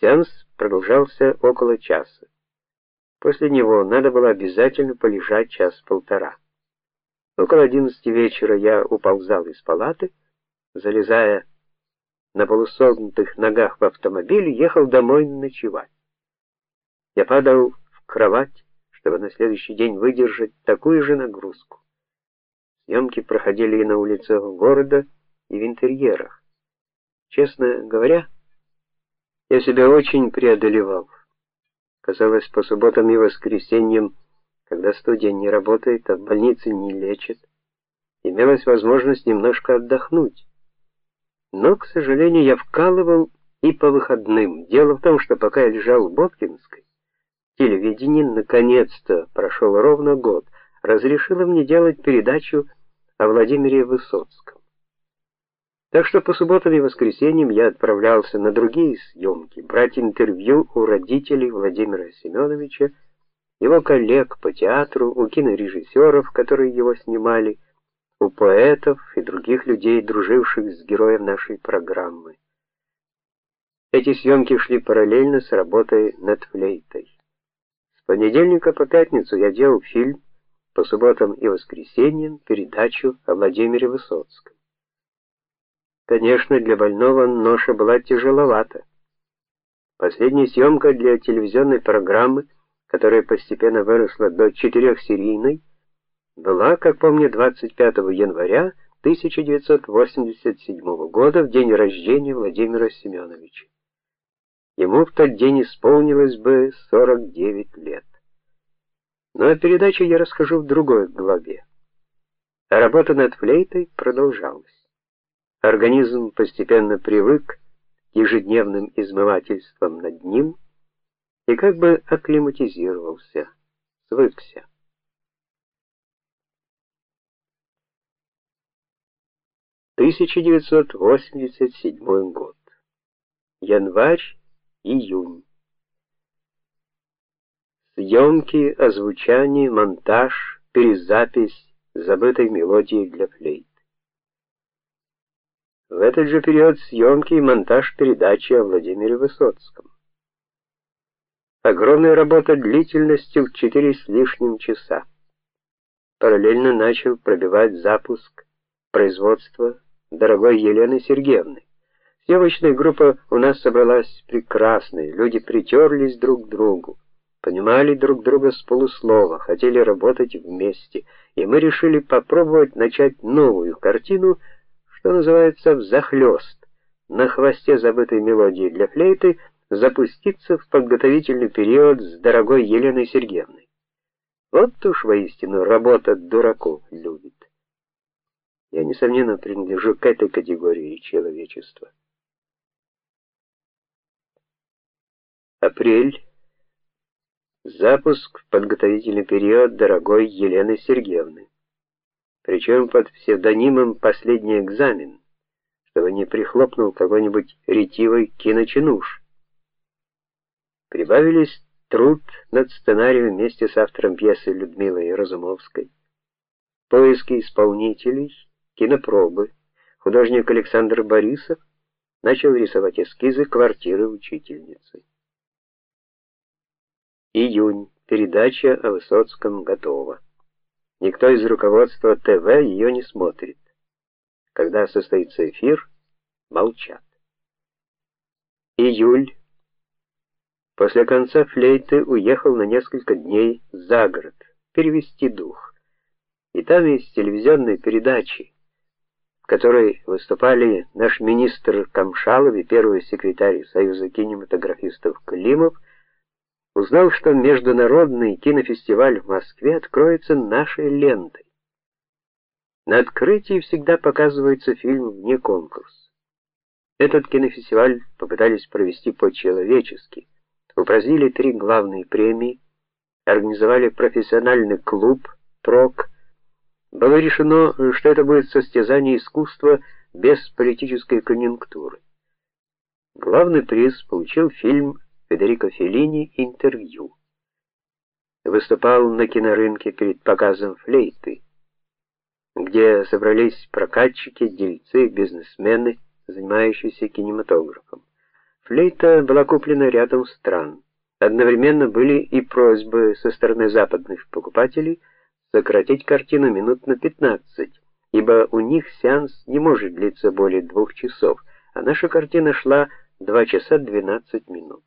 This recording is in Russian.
Сеанс продолжался около часа. После него надо было обязательно полежать час-полтора. Около одиннадцати вечера я уползал из палаты, залезая на полусогнутых ногах в автомобиль, ехал домой ночевать. Я падал в кровать, чтобы на следующий день выдержать такую же нагрузку. Съемки проходили и на улицах города, и в интерьерах. Честно говоря, я себя очень преодолевал. Казалось, по субботам и воскресеньям, когда студия не работает, а в больнице не лечат, имелась возможность немножко отдохнуть. Но, к сожалению, я вкалывал и по выходным. Дело в том, что пока я лежал в Боткинской, телевидение наконец-то прошел ровно год, разрешило мне делать передачу о Владимире Высоцком. Так что по субботам и воскресеньям я отправлялся на другие съемки, брать интервью у родителей Владимира Семеновича, его коллег по театру, у кинорежиссеров, которые его снимали, у поэтов и других людей, друживших с героем нашей программы. Эти съемки шли параллельно с работой над флейтой. С понедельника по пятницу я делал фильм, по субботам и воскресеньям передачу о Владимире Высоцком. Конечно, для больного ноша была тяжеловата. Последняя съемка для телевизионной программы, которая постепенно выросла до четырехсерийной, была, как помню, 25 января 1987 года, в день рождения Владимира Семеновича. Ему в тот день исполнилось бы 49 лет. Но о передаче я расскажу в другой главе. А работа над флейтой продолжалась. Организм постепенно привык к ежедневным измывательствам над ним и как бы акклиматизировался, свыкся. Тысяча девятьсот восемьдесят седьмой год. Январь-июнь. Съемки, озвучание, монтаж, перезапись забытой мелодии для флейт. В этот же период съемки и монтаж передачи о Владимире Высоцком. Огромная работа длительностью в четыре с лишним часа. Параллельно начал пробивать запуск производства дорогой Елены Сергеевны. Съемочная группа у нас собралась прекрасная, люди притерлись друг к другу, понимали друг друга с полуслова, хотели работать вместе, и мы решили попробовать начать новую картину что называется, взахлёст, на хвосте забытой мелодии для флейты, запуститься в подготовительный период с дорогой Еленой Сергеевной. Вот уж воистину работа дураков любит. Я несомненно принадлежу к этой категории человечества. Апрель. Запуск в подготовительный период дорогой Елены Сергеевны причем под псевдонимом Последний экзамен, чтобы не прихлопнул какой-нибудь ретивый киночинуш. Прибавились труд над сценарием вместе с автором пьесы Людмилой Разумовской, поиски исполнителей, кинопробы. Художник Александр Борисов начал рисовать эскизы квартиры учительницы. Июнь. Передача о Высоцком готова. Никто из руководства ТВ ее не смотрит. Когда состоится эфир, молчат. Июль. После конца флейты уехал на несколько дней за город, перевести дух. И там есть телевизионные передачи, в которой выступали наш министр Камшалов и первый секретарь Союза кинематографистов Климов узнал, что международный кинофестиваль в Москве откроется нашей лентой. На открытии всегда показывается фильм вне конкурса. Этот кинофестиваль попытались провести по-человечески. Упразднили три главные премии, организовали профессиональный клуб ПРОК. Было решено, что это будет состязание искусства без политической конъюнктуры. Главный приз получил фильм Федерико Феллини интервью. Выступал на кинорынке перед показом флейты, где собрались прокатчики, дельцы, бизнесмены, занимающиеся кинематографом. Флейта была куплена рядом стран. Одновременно были и просьбы со стороны западных покупателей сократить картину минут на 15, ибо у них сеанс не может длиться более двух часов, а наша картина шла 2 часа 12 минут.